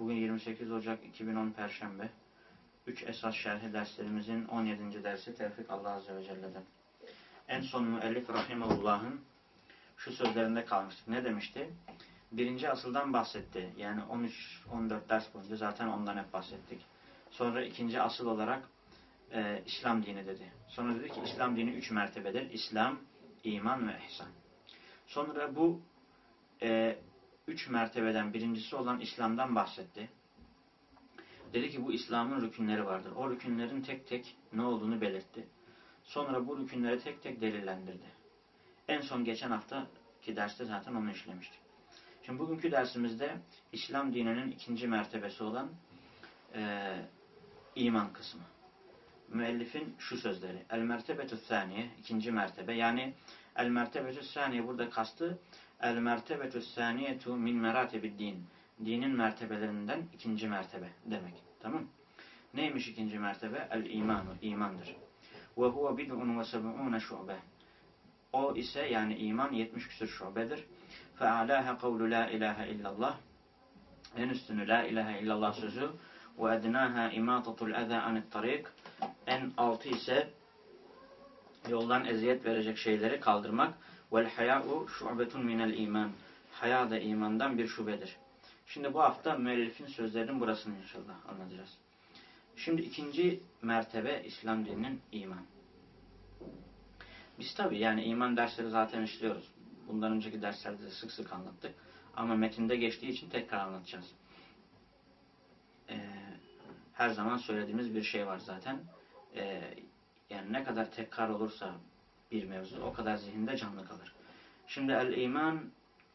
Bugün 28 Ocak 2010 Perşembe. 3 esas şerhi derslerimizin 17. dersi Tevfik Allah Azze ve Celle'den. En son müellif Rahimahullah'ın şu sözlerinde kalmıştık. Ne demişti? Birinci asıldan bahsetti. Yani 13-14 ders boyunca zaten ondan hep bahsettik. Sonra ikinci asıl olarak e, İslam dini dedi. Sonra dedi ki İslam dini üç mertebedir. İslam, iman ve ihsan. Sonra bu e, üç mertebeden birincisi olan İslam'dan bahsetti. Dedi ki bu İslam'ın rükünleri vardır. O rükünlerin tek tek ne olduğunu belirtti. Sonra bu rükünleri tek tek delillendirdi. En son geçen haftaki derste zaten onu işlemiştik. Şimdi bugünkü dersimizde İslam dininin ikinci mertebesi olan e, iman kısmı. Müellifin şu sözleri. El mertebetü saniye, ikinci mertebe. Yani el mertebetü saniye burada kastı El mertebetü saniyetu min meratibid din. Dinin mertebelerinden ikinci mertebe demek. Tamam Neymiş ikinci mertebe? El imanu, imandır. Ve huve bid'un ve seb'une şube. O ise yani iman 70 küsur şubedir. Fe alâhe kavlu la ilahe illallah. En üstünü la ilahe illallah sözü. Ve ednâha imâtatul eza anit tarik. En altı ise yoldan eziyet verecek şeyleri kaldırmak. Vel haya'u şu'betun minel iman. Haya da imandan bir şubedir. Şimdi bu hafta müellifin sözlerinin burasını inşallah anlatacağız. Şimdi ikinci mertebe İslam dininin iman. Biz tabi yani iman dersleri zaten işliyoruz. Bundan önceki derslerde de sık sık anlattık. Ama metinde geçtiği için tekrar anlatacağız. Ee, her zaman söylediğimiz bir şey var zaten. Ee, yani ne kadar tekrar olursa bir mevzu o kadar zihinde canlı kalır. Şimdi el iman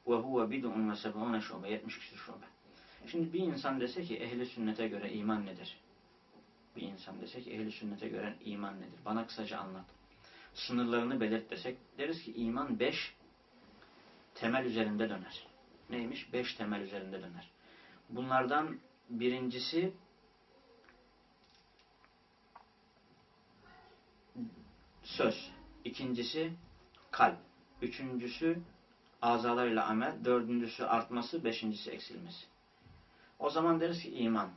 ve huve bid'un ve seb'une şube 70 küsur şube. Şimdi bir insan dese ki ehli sünnete göre iman nedir? Bir insan dese ki ehli sünnete göre iman nedir? Bana kısaca anlat. Sınırlarını belirt desek deriz ki iman beş temel üzerinde döner. Neymiş? Beş temel üzerinde döner. Bunlardan birincisi söz. İkincisi kalp. Üçüncüsü azalarıyla amel. Dördüncüsü artması. Beşincisi eksilmesi. O zaman deriz ki iman.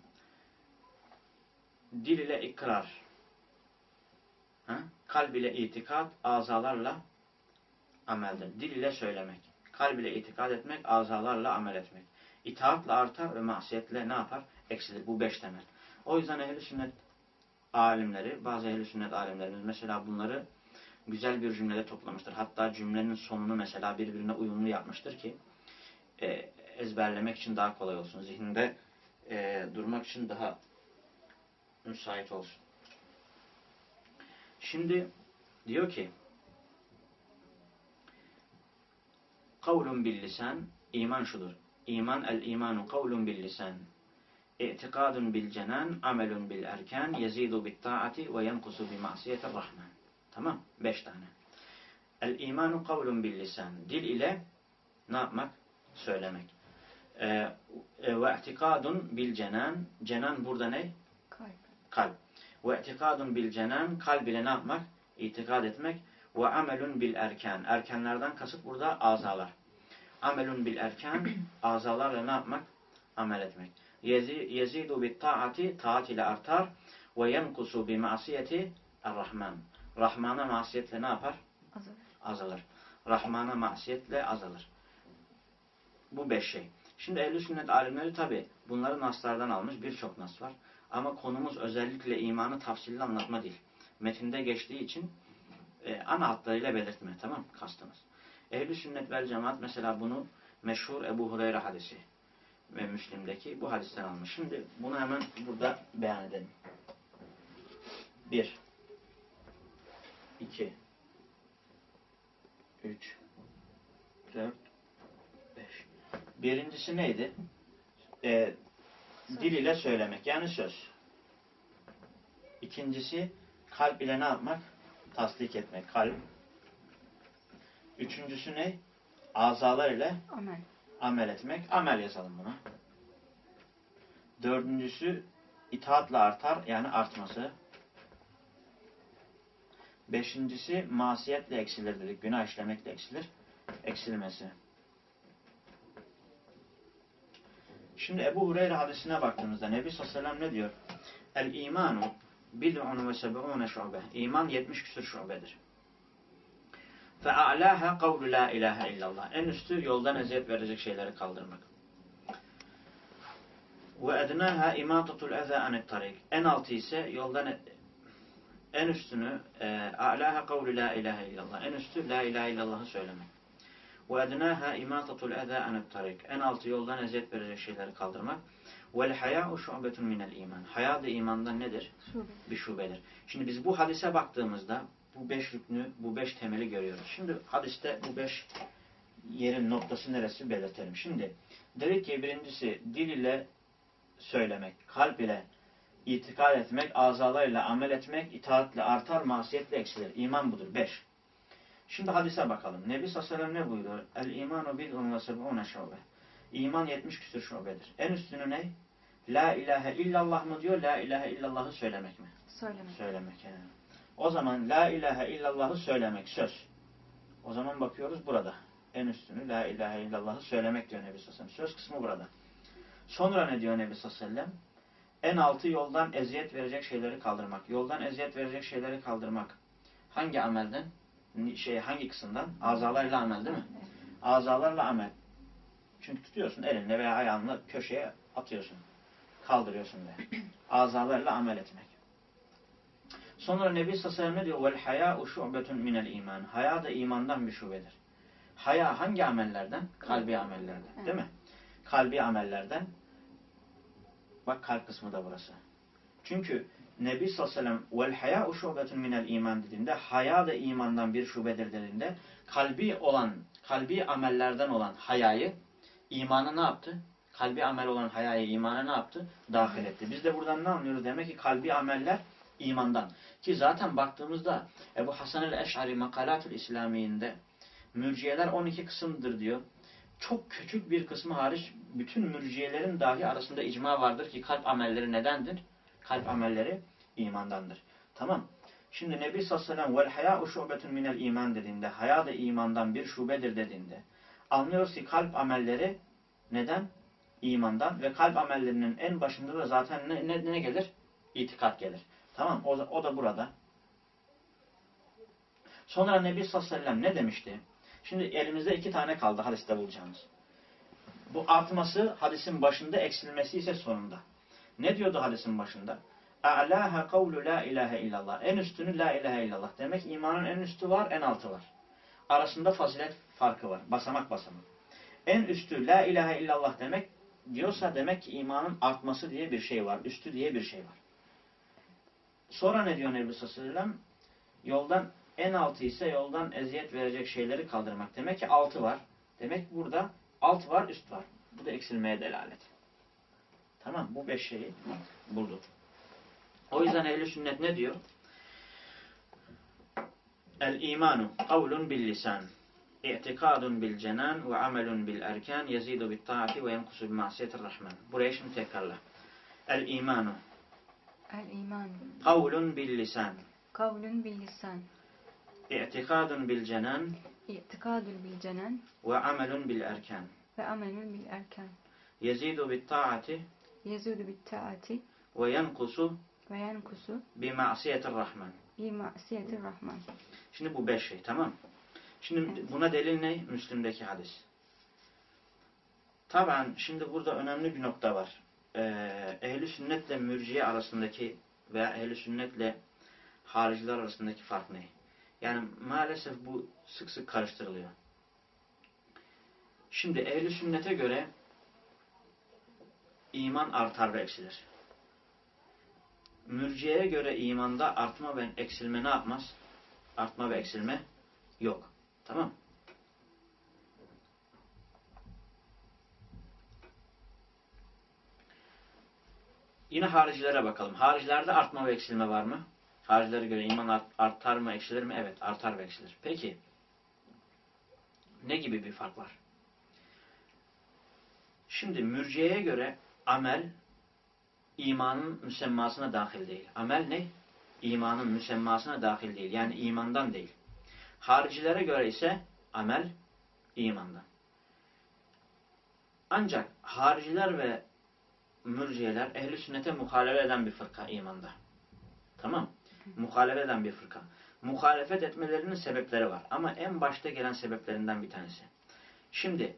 Dil ile ikrar. Ha? Kalb ile itikat. Azalarla ameldir. Dil ile söylemek. Kalb ile itikad etmek. Azalarla amel etmek. İtaatla artar ve masiyetle ne yapar? Eksilir. Bu beş temel. O yüzden ehl sünnet alimleri, bazı ehl sünnet alimlerimiz mesela bunları güzel bir cümlede toplamıştır. Hatta cümlenin sonunu mesela birbirine uyumlu yapmıştır ki e, ezberlemek için daha kolay olsun. Zihninde e, durmak için daha müsait olsun. Şimdi diyor ki kavlun bil lisan iman şudur. İman el imanu kavlun bil lisan. İtikadun bil cenan, amelun bil erkan, yezidu bit taati ve yenkusu bi masiyetir rahman. Tamam. Beş tane. El imanu kavlun bil lisan. Dil ile ne yapmak? Söylemek. Ee, ve etikadun bil cenan. Cenan burada ne? Kalp. Kalp. Ve etikadun bil cenan. Kalb ile ne yapmak? İtikad etmek. Ve amelun bil erkan. Erkenlerden kasıt burada azalar. Amelun bil erkan. Azalarla ne yapmak? Amel etmek. Yezidu bit taati. Taat ile artar. Ve yenkusu bi masiyeti er-Rahman. Rahman'a masiyetle ne yapar? Azalır. Azalır. Rahman'a masiyetle azalır. Bu beş şey. Şimdi ehl sünnet alimleri tabi bunları naslardan almış birçok nas var. Ama konumuz özellikle imanı tafsilli anlatma değil. Metinde geçtiği için e, ana hatlarıyla belirtme. Tamam Kastımız. ehl sünnet vel cemaat mesela bunu meşhur Ebu Hureyre hadisi ve Müslim'deki bu hadisten almış. Şimdi bunu hemen burada beyan edelim. Bir. 2 3 4 5 Birincisi neydi? Ee, dil ile söylemek yani söz. İkincisi kalp ile ne yapmak? Tasdik etmek. Kalp. Üçüncüsü ne? Azalar ile Amel. amel etmek. Amel yazalım buna. Dördüncüsü itaatla artar yani artması. Beşincisi masiyetle eksilir dedik. Günah işlemekle eksilir. Eksilmesi. Şimdi Ebu Hureyre hadisine baktığımızda Nebi sallallahu aleyhi ve sellem ne diyor? El imanu bid'un ve seb'une şube. İman 70 küsur şubedir. A'laha kavlu la ilahe illallah. En üstü yoldan eziyet verecek şeyleri kaldırmak. Ve ednaha imatatul eza anit tarik. En altı ise yoldan en üstünü e, a'laha kavlu la ilahe illallah. En üstü la ilahe illallah'ı söylemek. Ve ednaha imatatul eza anit tarik. En altı yoldan eziyet verecek şeyleri kaldırmak. Vel haya'u şu'betun minel iman. Haya da imandan nedir? Şube. bir şubedir. Şimdi biz bu hadise baktığımızda bu beş rüknü, bu beş temeli görüyoruz. Şimdi hadiste bu beş yerin noktası neresi belirtelim. Şimdi dedik ki birincisi dil ile söylemek, kalp ile itikad etmek, azalarıyla amel etmek, itaatle artar, masiyetle eksilir. İman budur. Beş. Şimdi hadise bakalım. Nebi sallallahu ne buyuruyor? El imanu bid'un ve seb'une şube. İman 70 küsur şubedir. En üstünü ne? La ilahe illallah mı diyor? La ilahe illallah'ı söylemek mi? Söylemek. Söylemek yani. O zaman la ilahe illallah'ı söylemek söz. O zaman bakıyoruz burada. En üstünü la ilahe illallah'ı söylemek diyor Nebi Sallallahu. Söz kısmı burada. Sonra ne diyor Nebi Sallallahu? En altı yoldan eziyet verecek şeyleri kaldırmak. Yoldan eziyet verecek şeyleri kaldırmak. Hangi amelden? Şey, hangi kısımdan? Azalarla amel değil mi? Azalarla amel. Çünkü tutuyorsun elinle veya ayağınla köşeye atıyorsun. Kaldırıyorsun ve azalarla amel etmek. Sonra Nebi sellem ne diyor? Vel hayâ'u şu'betun minel iman. Haya da imandan bir şubedir. Haya hangi amellerden? Kalbi amellerden. Değil mi? Kalbi amellerden. Bak kalp kısmı da burası. Çünkü Nebi sallallahu aleyhi ve sellem vel şu'betun minel iman dediğinde haya da imandan bir şubedir dediğinde kalbi olan, kalbi amellerden olan hayayı imana ne yaptı? Kalbi amel olan hayayı imana ne yaptı? Dahil etti. Biz de buradan ne anlıyoruz? Demek ki kalbi ameller imandan. Ki zaten baktığımızda Ebu Hasan el-Eş'ari Makalatül İslami'inde mürciyeler 12 kısımdır diyor. Çok küçük bir kısmı hariç bütün mürciyelerin dahi arasında icma vardır ki kalp amelleri nedendir? Kalp amelleri imandandır. Tamam. Şimdi Nebi sallallahu aleyhi ve sellem vel hayâ'u şubetun minel iman dediğinde haya da imandan bir şubedir dediğinde anlıyoruz ki kalp amelleri neden? İmandan ve kalp amellerinin en başında da zaten ne, ne, ne gelir? İtikat gelir. Tamam o, o da burada. Sonra Nebi sallallahu aleyhi ve sellem ne demişti? Şimdi elimizde iki tane kaldı hadiste bulacağımız. Bu artması hadisin başında, eksilmesi ise sonunda. Ne diyordu hadisin başında? A'laha kavlu la ilahe illallah. En üstünü la ilahe illallah. Demek imanın en üstü var, en altı var. Arasında fazilet farkı var. Basamak basamak. En üstü la ilahe illallah demek diyorsa demek ki imanın artması diye bir şey var. Üstü diye bir şey var. Sonra ne diyor Nebi sallallahu aleyhi ve sellem? Yoldan en altı ise yoldan eziyet verecek şeyleri kaldırmak. Demek ki altı var. Demek burada alt var, üst var. Bu da eksilmeye delalet. Tamam bu beş şeyi bulduk. O yüzden ehli sünnet ne diyor? El imanu kavlun bil lisan. İ'tikadun bil cenan ve amelun bil erkan yezidu bit taati ve yenkusu bi masiyetir rahman. Buraya şimdi tekrarla. El imanu El iman. kavlun bil lisan. Kavlun bil lisan. İ'tikadun bil cenan İtikadul bil cenen ve amelun bil erkan. ve amelun bil erkan. Yezidu bit taati Yezudu bit taati ve yenkusu ve yenkusu bi masiyetir rahman. bi masiyetir rahman. Şimdi bu beş şey tamam. Şimdi buna delil ne? Müslim'deki hadis. Taban şimdi burada önemli bir nokta var. Ee, ehli sünnetle mürciye arasındaki veya ehli sünnetle hariciler arasındaki fark ne? Yani maalesef bu sık sık karıştırılıyor. Şimdi ehli sünnete göre iman artar ve eksilir. Mürciyeye göre imanda artma ve eksilme ne yapmaz? Artma ve eksilme yok. Tamam. Yine haricilere bakalım. Haricilerde artma ve eksilme var mı? Haricilere göre iman art- artar mı, eksilir mi? Evet, artar ve eksilir. Peki, ne gibi bir fark var? Şimdi mürciyeye göre amel imanın müsemmasına dahil değil. Amel ne? İmanın müsemmasına dahil değil. Yani imandan değil. Haricilere göre ise amel imandan. Ancak hariciler ve mürciyeler ehli sünnete muhalefet eden bir fırka imanda. Tamam. Muhalefet eden bir fırka. Muhalefet etmelerinin sebepleri var. Ama en başta gelen sebeplerinden bir tanesi. Şimdi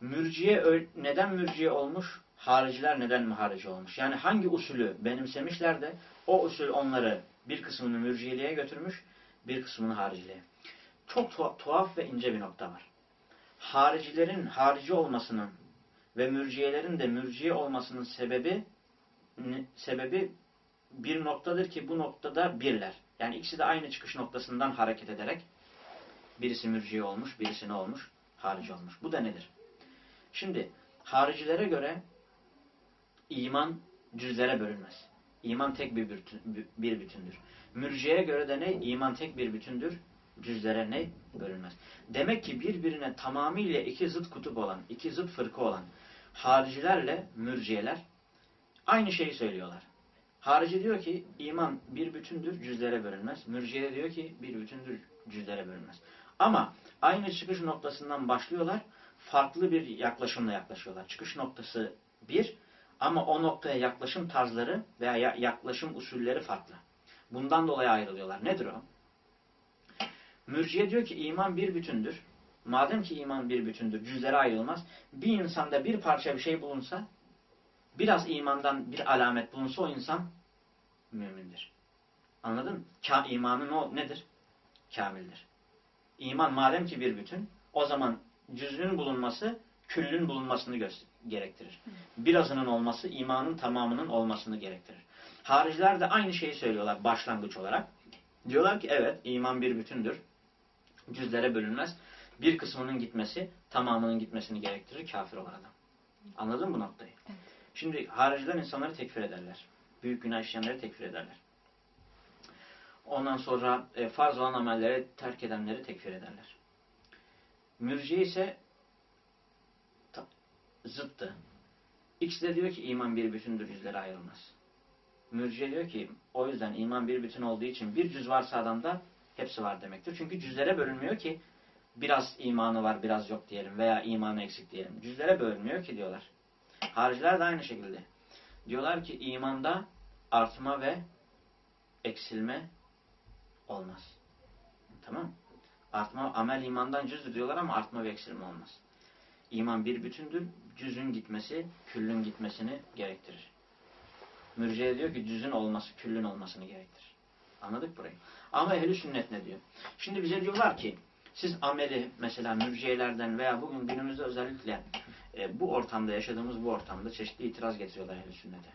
mürciye neden mürciye olmuş? Hariciler neden harici olmuş? Yani hangi usulü benimsemişler de o usul onları bir kısmını mürciyeliğe götürmüş, bir kısmını hariciliğe. Çok tuha- tuhaf ve ince bir nokta var. Haricilerin harici olmasının ve mürciyelerin de mürciye olmasının sebebi sebebi bir noktadır ki bu noktada birler. Yani ikisi de aynı çıkış noktasından hareket ederek birisi mürciye olmuş, birisi ne olmuş? Harici olmuş. Bu da nedir? Şimdi haricilere göre iman cüzlere bölünmez. İman tek bir, bütün, bir bütündür. Mürciye göre de ne? İman tek bir bütündür. Cüzlere ne? Bölünmez. Demek ki birbirine tamamıyla iki zıt kutup olan, iki zıt fırka olan haricilerle mürciyeler aynı şeyi söylüyorlar. Harici diyor ki iman bir bütündür, cüzlere bölünmez. Mürciye diyor ki bir bütündür, cüzlere bölünmez. Ama aynı çıkış noktasından başlıyorlar, farklı bir yaklaşımla yaklaşıyorlar. Çıkış noktası bir ama o noktaya yaklaşım tarzları veya ya- yaklaşım usulleri farklı. Bundan dolayı ayrılıyorlar. Nedir o? Mürciye diyor ki iman bir bütündür. Madem ki iman bir bütündür, cüzlere ayrılmaz. Bir insanda bir parça bir şey bulunsa, biraz imandan bir alamet bulunsa o insan mümindir. Anladın mı? Ka imanın o nedir? Kamildir. İman madem ki bir bütün, o zaman cüz'ün bulunması küllün bulunmasını gerektirir. Birazının olması imanın tamamının olmasını gerektirir. Hariciler de aynı şeyi söylüyorlar başlangıç olarak. Diyorlar ki evet iman bir bütündür. Cüzlere bölünmez. Bir kısmının gitmesi tamamının gitmesini gerektirir kafir olan adam. Anladın mı bu noktayı? Evet. Şimdi hariciler insanları tekfir ederler. Büyük günah işleyenleri tekfir ederler. Ondan sonra e, farz olan amelleri terk edenleri tekfir ederler. Mürciye ise zıttı. İkisi de diyor ki iman bir bütündür, yüzlere ayrılmaz. Mürciye diyor ki o yüzden iman bir bütün olduğu için bir cüz varsa adamda hepsi var demektir. Çünkü cüzlere bölünmüyor ki biraz imanı var biraz yok diyelim veya imanı eksik diyelim. Cüzlere bölünmüyor ki diyorlar. Hariciler de aynı şekilde. Diyorlar ki imanda artma ve eksilme olmaz. Tamam Artma, amel imandan cüzdür diyorlar ama artma ve eksilme olmaz. İman bir bütündür. Cüzün gitmesi, küllün gitmesini gerektirir. Mürciye diyor ki cüzün olması, küllün olmasını gerektirir. Anladık burayı. Ama ehli sünnet ne diyor? Şimdi bize diyorlar ki siz ameli mesela mürciyelerden veya bugün günümüzde özellikle e, bu ortamda yaşadığımız bu ortamda çeşitli itiraz getiriyorlar ehl sünnete.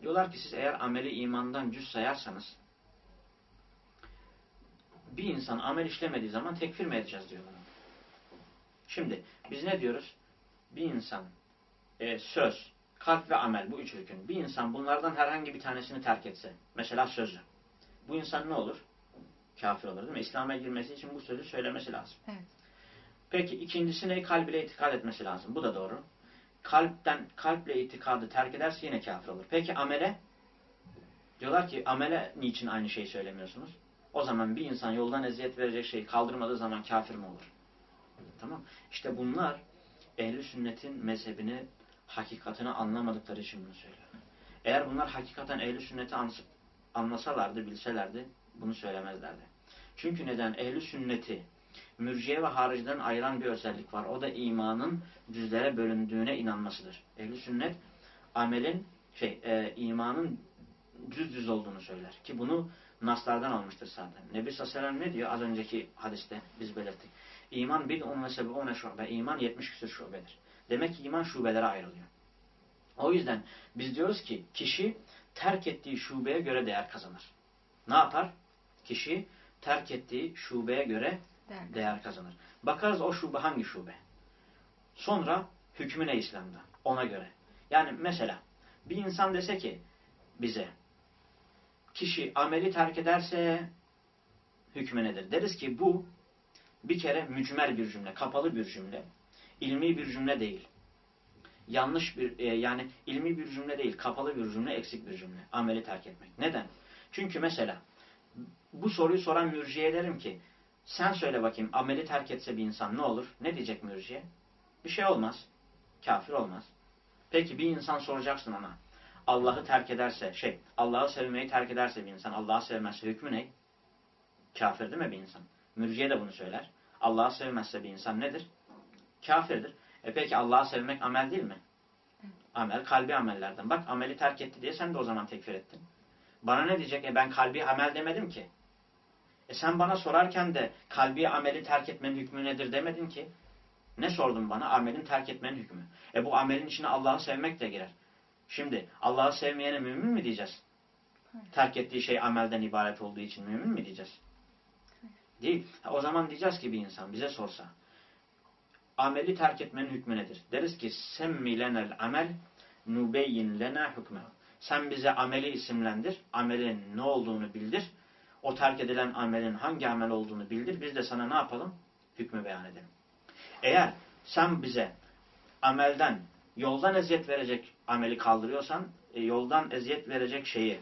Diyorlar ki siz eğer ameli imandan cüz sayarsanız bir insan amel işlemediği zaman tekfir mi edeceğiz diyorlar. Şimdi biz ne diyoruz? Bir insan e, söz, kalp ve amel bu üç rükün. Bir insan bunlardan herhangi bir tanesini terk etse, mesela sözü. Bu insan ne olur? Kafir olur değil mi? İslam'a girmesi için bu sözü söylemesi lazım. Evet. Peki ikincisi ne? Kalb ile itikad etmesi lazım. Bu da doğru. Kalpten, kalple itikadı terk ederse yine kafir olur. Peki amele? Diyorlar ki amele niçin aynı şeyi söylemiyorsunuz? O zaman bir insan yoldan eziyet verecek şeyi kaldırmadığı zaman kafir mi olur? Tamam. İşte bunlar ehli sünnetin mezhebini, hakikatini anlamadıkları için bunu söylüyorlar. Eğer bunlar hakikaten ehli sünneti anlasalardı, bilselerdi bunu söylemezlerdi. Çünkü neden? Ehli sünneti mürciye ve hariciden ayıran bir özellik var. O da imanın cüzlere bölündüğüne inanmasıdır. Ehli sünnet amelin şey e, imanın cüz cüz olduğunu söyler. Ki bunu naslardan almıştır zaten. Nebi sallallahu ne diyor? Az önceki hadiste biz belirttik. İman bir on ve sebebi on şube. İman 70 küsur şubedir. Demek ki iman şubelere ayrılıyor. O yüzden biz diyoruz ki kişi terk ettiği şubeye göre değer kazanır. Ne yapar? Kişi terk ettiği şubeye göre Değer. değer kazanır. Bakarız o şube hangi şube? Sonra hükmü ne İslam'da? Ona göre. Yani mesela bir insan dese ki bize kişi ameli terk ederse hükmü nedir? Deriz ki bu bir kere mücmer bir cümle, kapalı bir cümle. ilmi bir cümle değil. Yanlış bir, e, yani ilmi bir cümle değil, kapalı bir cümle, eksik bir cümle. Ameli terk etmek. Neden? Çünkü mesela bu soruyu soran mürciye derim ki sen söyle bakayım ameli terk etse bir insan ne olur? Ne diyecek mürciye? Bir şey olmaz. Kafir olmaz. Peki bir insan soracaksın ona. Allah'ı terk ederse, şey, Allah'ı sevmeyi terk ederse bir insan, Allah'ı sevmezse hükmü ne? Kafir değil mi bir insan? Mürciye de bunu söyler. Allah'ı sevmezse bir insan nedir? Kafirdir. E peki Allah'ı sevmek amel değil mi? Amel, kalbi amellerden. Bak ameli terk etti diye sen de o zaman tekfir ettin. Bana ne diyecek? E ben kalbi amel demedim ki. E sen bana sorarken de kalbi ameli terk etmenin hükmü nedir demedin ki. Ne sordun bana? Amelin terk etmenin hükmü. E bu amelin içine Allah'ı sevmek de girer. Şimdi Allah'ı sevmeyene mümin mi diyeceğiz? Hayır. Terk ettiği şey amelden ibaret olduğu için mümin mi diyeceğiz? Değil. Ha, o zaman diyeceğiz ki bir insan bize sorsa ameli terk etmenin hükmü nedir? Deriz ki semmi lenel amel nubeyyin lena hükmehu. Sen bize ameli isimlendir. Amelin ne olduğunu bildir. O terk edilen amelin hangi amel olduğunu bildir. Biz de sana ne yapalım? Hükmü beyan edelim. Eğer sen bize amelden, yoldan eziyet verecek ameli kaldırıyorsan, e, yoldan eziyet verecek şeyi,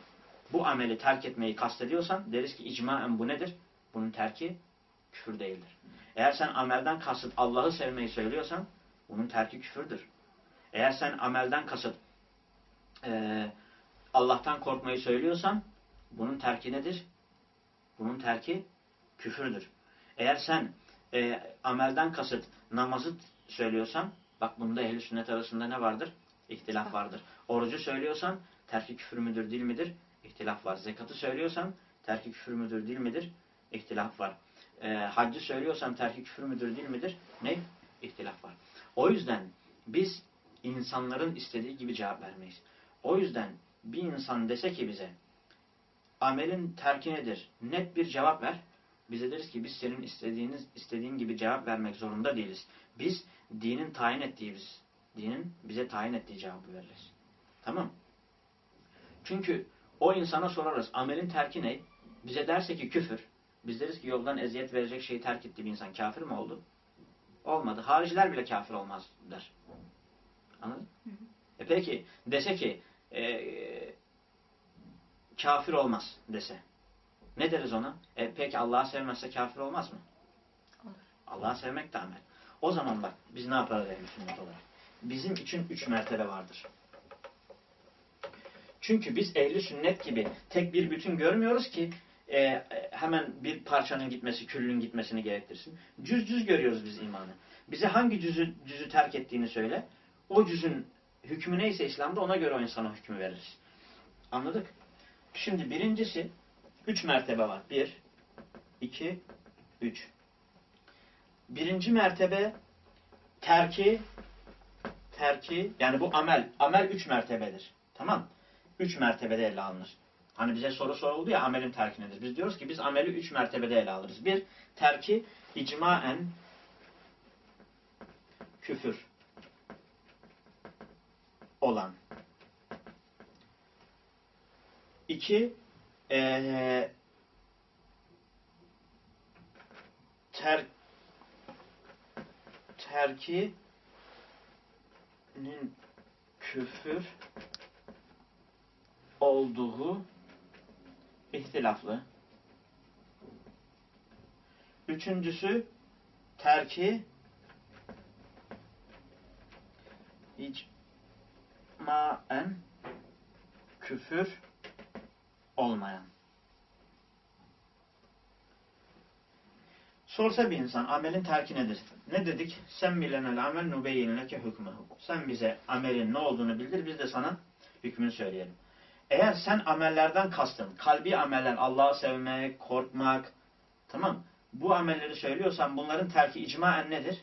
bu ameli terk etmeyi kastediyorsan deriz ki icmaen bu nedir? Bunun terki küfür değildir. Eğer sen amelden kasıt Allah'ı sevmeyi söylüyorsan bunun terki küfürdür. Eğer sen amelden kasıt e, Allah'tan korkmayı söylüyorsan bunun terki nedir? Bunun terki küfürdür. Eğer sen e, amelden kasıt namazı söylüyorsan bak bunda ehl sünnet arasında ne vardır? İhtilaf vardır. Orucu söylüyorsan terki küfür müdür değil midir? İhtilaf var. Zekatı söylüyorsan terki küfür müdür değil midir? İhtilaf var. E, haccı söylüyorsan terki küfür müdür değil midir? Ne? İhtilaf var. O yüzden biz insanların istediği gibi cevap vermeyiz. O yüzden bir insan dese ki bize amelin terki nedir? Net bir cevap ver. Bize deriz ki biz senin istediğiniz istediğin gibi cevap vermek zorunda değiliz. Biz dinin tayin ettiği biz, dinin bize tayin ettiği cevabı veririz. Tamam? Çünkü o insana sorarız amelin terki ne? Bize derse ki küfür. Biz deriz ki yoldan eziyet verecek şeyi terk etti bir insan. Kafir mi oldu? Olmadı. Hariciler bile kafir olmaz der. Anladın? Hı hı. E peki dese ki e, kafir olmaz dese. Ne deriz ona? E peki Allah'ı sevmezse kafir olmaz mı? Allah'ı sevmek de amel. O zaman bak biz ne yaparız ehl sünnet olarak? Bizim için üç mertebe vardır. Çünkü biz ehli sünnet gibi tek bir bütün görmüyoruz ki e, hemen bir parçanın gitmesi, küllün gitmesini gerektirsin. Cüz cüz görüyoruz biz imanı. Bize hangi cüzü, cüzü terk ettiğini söyle. O cüzün hükmü neyse İslam'da ona göre o insana hükmü veririz. Anladık? Şimdi birincisi üç mertebe var. Bir, iki, üç. Birinci mertebe terki terki yani bu amel. Amel üç mertebedir. Tamam Üç mertebede ele alınır. Hani bize soru soruldu ya amelin terki nedir? Biz diyoruz ki biz ameli üç mertebede ele alırız. Bir, terki icmaen küfür olan. İki, ee, ter, terkinin küfür olduğu ihtilaflı. Üçüncüsü terki icmaen küfür olmayan. Sorsa bir insan amelin terki nedir? Ne dedik? Sen milenel amel nubeyyin leke hükmehu. Sen bize amelin ne olduğunu bildir, biz de sana hükmünü söyleyelim. Eğer sen amellerden kastın, kalbi ameller, Allah'ı sevmek, korkmak, tamam Bu amelleri söylüyorsan bunların terki icmaen nedir?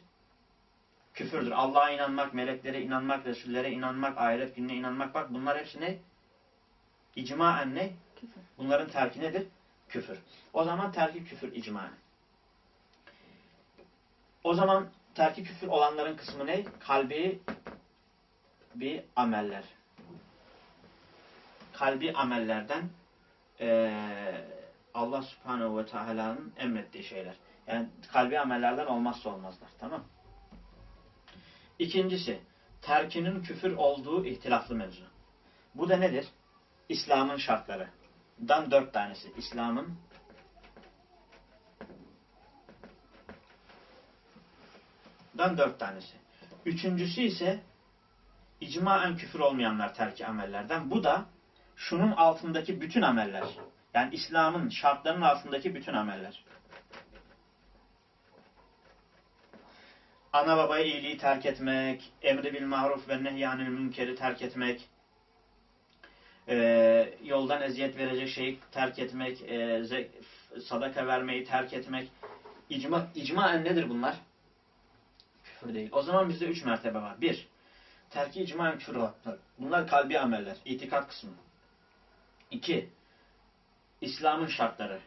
Küfürdür. Allah'a inanmak, meleklere inanmak, Resullere inanmak, ahiret gününe inanmak. Bak bunlar hepsi ne? İcmaen ne? Küfür. Bunların terki nedir? Küfür. O zaman terki küfür icmaen. O zaman terki küfür olanların kısmı ne? Kalbi bir ameller. kalbi amellerden eee, Allah subhanehu ve teala'nın emrettiği şeyler. Yani kalbi amellerden olmazsa olmazlar. Tamam İkincisi, terkinin küfür olduğu ihtilaflı mevzu. Bu da nedir? İslam'ın şartları. Dan dört tanesi. İslam'ın dan dört tanesi. Üçüncüsü ise icmaen küfür olmayanlar terki amellerden. Bu da şunun altındaki bütün ameller. Yani İslam'ın şartlarının altındaki bütün ameller. Ana babaya iyiliği terk etmek, emri bil maruf ve nehyanil münkeri terk etmek, e, yoldan eziyet verecek şeyi terk etmek, e, sadaka vermeyi terk etmek. İcma, icmaen nedir bunlar? Küfür değil. O zaman bizde üç mertebe var. Bir, terki icmaen küfür var. Bunlar kalbi ameller, itikat kısmı. İki, İslam'ın şartları.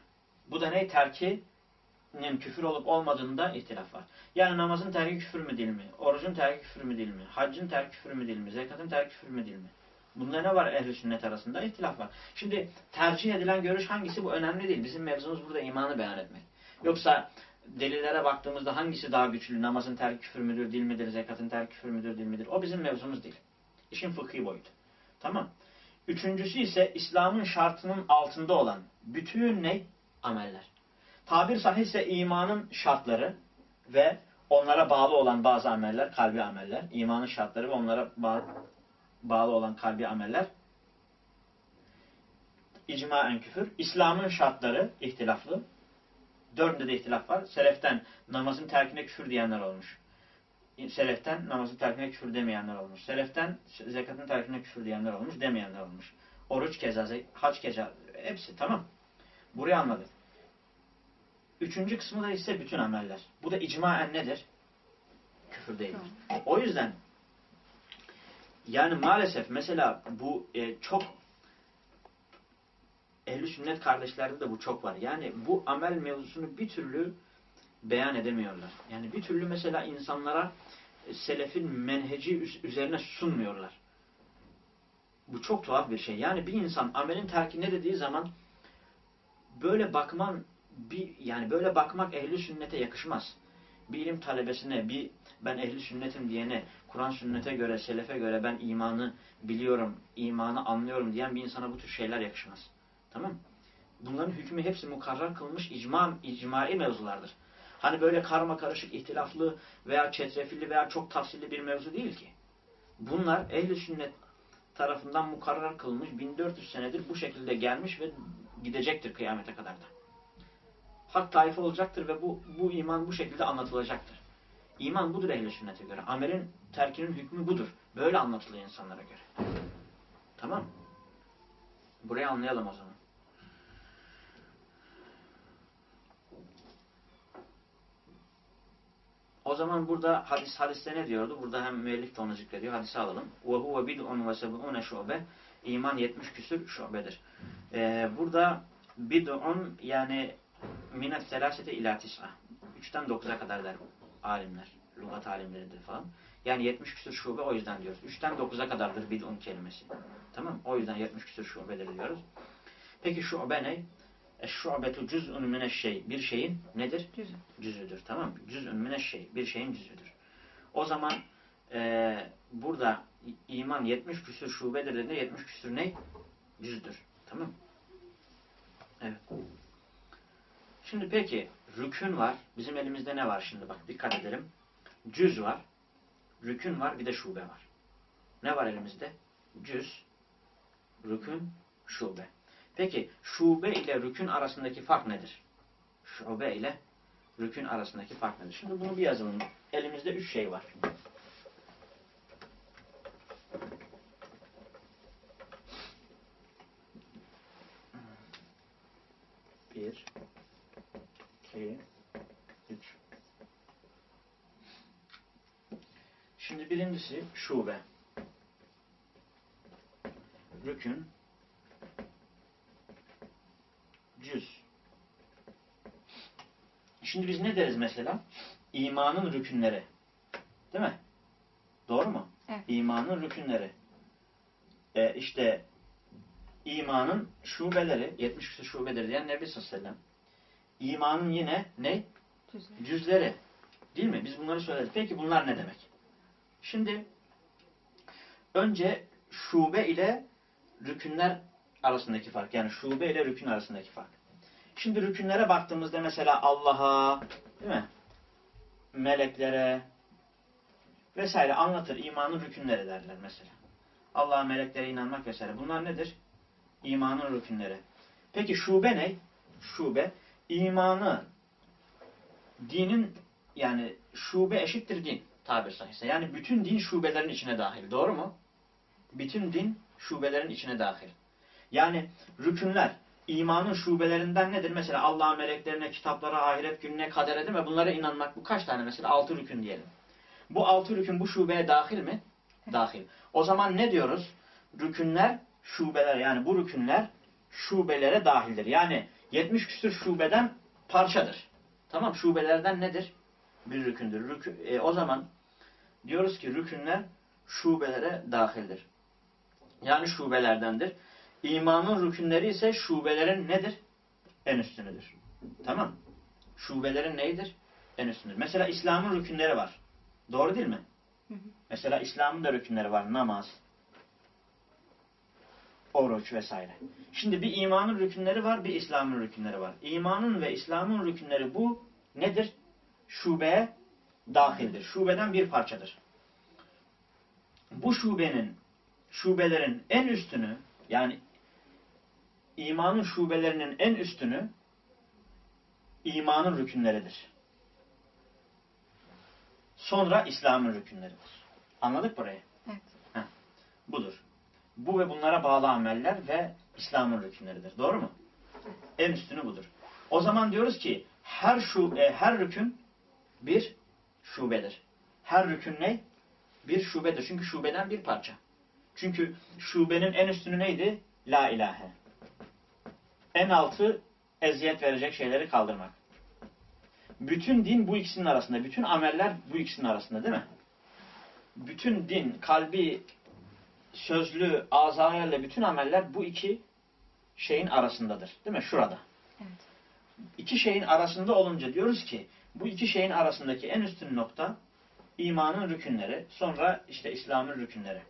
Bu da ne? Terkinin küfür olup olmadığında ihtilaf var. Yani namazın terki küfür mü değil mi? Orucun terki küfür mü değil mi? Haccın terki küfür mü değil mi? Zekatın terki küfür mü değil mi? Bunda ne var ehli sünnet arasında? İhtilaf var. Şimdi tercih edilen görüş hangisi? Bu önemli değil. Bizim mevzumuz burada imanı beyan etmek. Yoksa delillere baktığımızda hangisi daha güçlü? Namazın terki küfür müdür, değil midir? Zekatın terki küfür müdür, değil midir? O bizim mevzumuz değil. İşin fıkhi boyutu. Tamam. Üçüncüsü ise İslam'ın şartının altında olan bütün ne? Ameller. Tabir sahihse imanın şartları ve onlara bağlı olan bazı ameller, kalbi ameller. imanın şartları ve onlara bağlı, bağlı olan kalbi ameller. İcmaen küfür. İslam'ın şartları ihtilaflı. Dördünde de ihtilaf var. Seleften namazın terkine küfür diyenler olmuş. Seleften namazın terkine küfür demeyenler olmuş. Seleften zekatın terkine küfür diyenler olmuş, demeyenler olmuş. Oruç keza, hac keza, hepsi tamam. Burayı anladık. Üçüncü kısmı da ise bütün ameller. Bu da icmaen nedir? Küfür değildir. O yüzden yani maalesef mesela bu e, çok ehli sünnet kardeşlerde de bu çok var. Yani bu amel mevzusunu bir türlü beyan edemiyorlar. Yani bir türlü mesela insanlara e, selefin menheci üzerine sunmuyorlar. Bu çok tuhaf bir şey. Yani bir insan amelin terki ne dediği zaman böyle bakman bir yani böyle bakmak ehli sünnete yakışmaz. Bir ilim talebesine, bir ben ehli sünnetim diyene, Kur'an sünnete göre, selefe göre ben imanı biliyorum, imanı anlıyorum diyen bir insana bu tür şeyler yakışmaz. Tamam Bunların hükmü hepsi mukarrar kılmış icma, icmai mevzulardır. Hani böyle karma karışık, ihtilaflı veya çetrefilli veya çok tafsilli bir mevzu değil ki. Bunlar ehli sünnet tarafından mukarrar kılmış 1400 senedir bu şekilde gelmiş ve gidecektir kıyamete kadar da. Hak taife olacaktır ve bu, bu iman bu şekilde anlatılacaktır. İman budur ehli sünnete göre. Amelin terkinin hükmü budur. Böyle anlatılıyor insanlara göre. Tamam Burayı anlayalım o zaman. O zaman burada hadis hadiste ne diyordu? Burada hem müellif de onu zikrediyor. Hadisi alalım. Bid'un ve seb'une şube. İman 70 küsür şubedir. Ee, burada bid'un yani minet selasete ila tis'a. 3'ten 9'a kadar der alimler. Lugat alimleridir falan. Yani 70 küsur şube o yüzden diyoruz. 3'ten 9'a kadardır bid'un kelimesi. Tamam O yüzden 70 küsur şubedir diyoruz. Peki şube ne? Eşşu'betu cüz'ün mineşşey. Bir şeyin nedir? Cüz'ü. Cüzüdür. Tamam mı? Cüz'ün mineşşey. Bir şeyin cüzüdür. O zaman e, burada iman 70 küsür şubedir dediğinde 70 küsür ne? Cüzdür. Tamam? Evet. Şimdi peki rükün var. Bizim elimizde ne var şimdi? Bak dikkat edelim. Cüz var. Rükün var. Bir de şube var. Ne var elimizde? Cüz, rükün, şube. Peki şube ile rükün arasındaki fark nedir? Şube ile rükün arasındaki fark nedir? Şimdi bunu bir yazalım. Elimizde üç şey var. Bir, iki, üç. Şimdi birincisi şube. Rükün, cüz. Şimdi biz ne deriz mesela? İmanın rükünleri. Değil mi? Doğru mu? Evet. İmanın rükünleri. Ee, işte imanın şubeleri, 70 küsur şubedir diyen Nebi sallallahu aleyhi ve sellem. İmanın yine ne? Cüzleri. Cüzleri. Değil mi? Biz bunları söyledik. Peki bunlar ne demek? Şimdi önce şube ile rükünler arasındaki fark. Yani şube ile rükün arasındaki fark. Şimdi rükünlere baktığımızda mesela Allah'a, değil mi? Meleklere vesaire anlatır. İmanın rükünleri derler mesela. Allah'a, meleklere inanmak vesaire. Bunlar nedir? İmanın rükünleri. Peki şube ne? Şube, imanı dinin yani şube eşittir din tabir sahihse. Yani bütün din şubelerin içine dahil. Doğru mu? Bütün din şubelerin içine dahil. Yani rükünler imanın şubelerinden nedir? Mesela Allah'ın meleklerine, kitaplara, ahiret gününe, kadere değil mi? Bunlara inanmak. Bu kaç tane mesela? Altı rükün diyelim. Bu altı rükün bu şubeye dahil mi? Dahil. O zaman ne diyoruz? Rükünler şubeler yani bu rükünler şubelere dahildir. Yani 70 küsür şubeden parçadır. Tamam şubelerden nedir? Bir rükündür. Rükü, e, o zaman diyoruz ki rükünler şubelere dahildir. Yani şubelerdendir. İmanın rükünleri ise şubelerin nedir? En üstünüdür. Tamam. Şubelerin neydir? En üstünüdür. Mesela İslam'ın rükünleri var. Doğru değil mi? Hı hı. Mesela İslam'ın da rükünleri var. Namaz, oruç vesaire. Şimdi bir imanın rükünleri var, bir İslam'ın rükünleri var. İmanın ve İslam'ın rükünleri bu nedir? Şubeye dahildir. Şubeden bir parçadır. Bu şubenin, şubelerin en üstünü, yani imanın şubelerinin en üstünü imanın rükünleridir. Sonra İslam'ın rükünleridir. Anladık burayı? Evet. Budur. Bu ve bunlara bağlı ameller ve İslam'ın rükünleridir. Doğru mu? En üstünü budur. O zaman diyoruz ki her şu e, her rükün bir şubedir. Her rükün ne? Bir şubedir. Çünkü şubeden bir parça. Çünkü şubenin en üstünü neydi? La ilahe. En altı eziyet verecek şeyleri kaldırmak. Bütün din bu ikisinin arasında. Bütün ameller bu ikisinin arasında değil mi? Bütün din, kalbi, sözlü, azayerle bütün ameller bu iki şeyin arasındadır. Değil mi? Şurada. Evet. İki şeyin arasında olunca diyoruz ki bu iki şeyin arasındaki en üstün nokta imanın rükünleri, sonra işte İslam'ın rükünleri.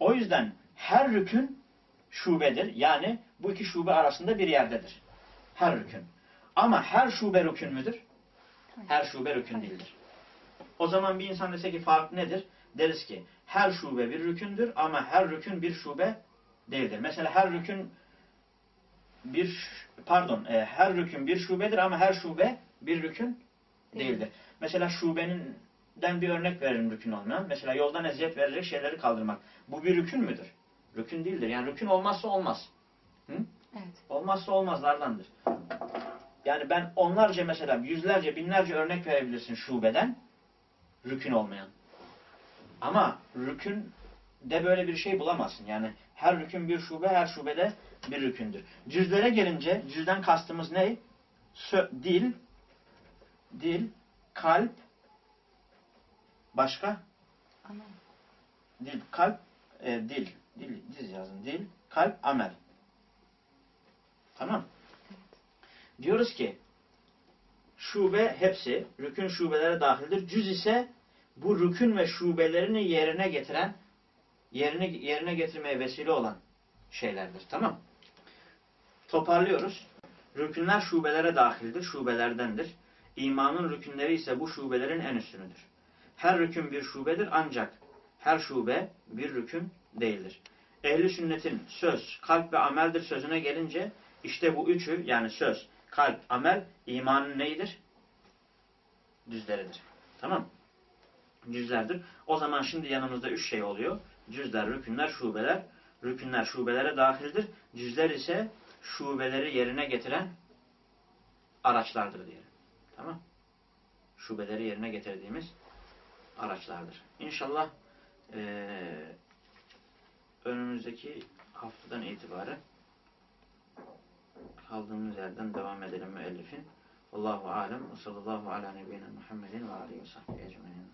O yüzden her rükün şubedir. Yani bu iki şube arasında bir yerdedir. Her rükün. Ama her şube rükün müdür? Her şube rükün değildir. O zaman bir insan dese ki fark nedir? Deriz ki her şube bir rükündür ama her rükün bir şube değildir. Mesela her rükün bir pardon e, her rükün bir şubedir ama her şube bir rükün değildir. Mesela şubeninden bir örnek verelim rükün olmayan. Mesela yoldan eziyet verecek şeyleri kaldırmak. Bu bir rükün müdür? Rükün değildir. Yani rükün olmazsa olmaz. Hı? Evet. Olmazsa olmazlardandır. Yani ben onlarca mesela yüzlerce binlerce örnek verebilirsin şubeden rükün olmayan. Ama rükün de böyle bir şey bulamazsın. Yani her rükün bir şube, her şubede bir rükündür. Cüzlere gelince cüzden kastımız ne? Sö- dil, dil, kalp, başka? Ama Dil, kalp, e, dil, dil, diz yazın. Dil, kalp, amel. Tamam. Diyoruz ki şube hepsi rükün şubelere dahildir. Cüz ise bu rükün ve şubelerini yerine getiren yerine yerine getirmeye vesile olan şeylerdir. Tamam. Toparlıyoruz. Rükünler şubelere dahildir, şubelerdendir. İmanın rükünleri ise bu şubelerin en üstünüdür. Her rükün bir şubedir ancak her şube bir rükün değildir. Ehli sünnetin söz, kalp ve ameldir sözüne gelince işte bu üçü yani söz, kalp, amel imanın neyidir? Düzleridir. Tamam Cüzlerdir. O zaman şimdi yanımızda üç şey oluyor. Cüzler, rükünler, şubeler. Rükünler şubelere dahildir. Cüzler ise şubeleri yerine getiren araçlardır diyelim. Tamam Şubeleri yerine getirdiğimiz araçlardır. İnşallah eee önümüzdeki haftadan itibaren kaldığımız yerden devam edelim müellifin. Allahu alem ve sallallahu ala nebiyyina Muhammedin ve aleyhi ve sahbihi ecmaîn.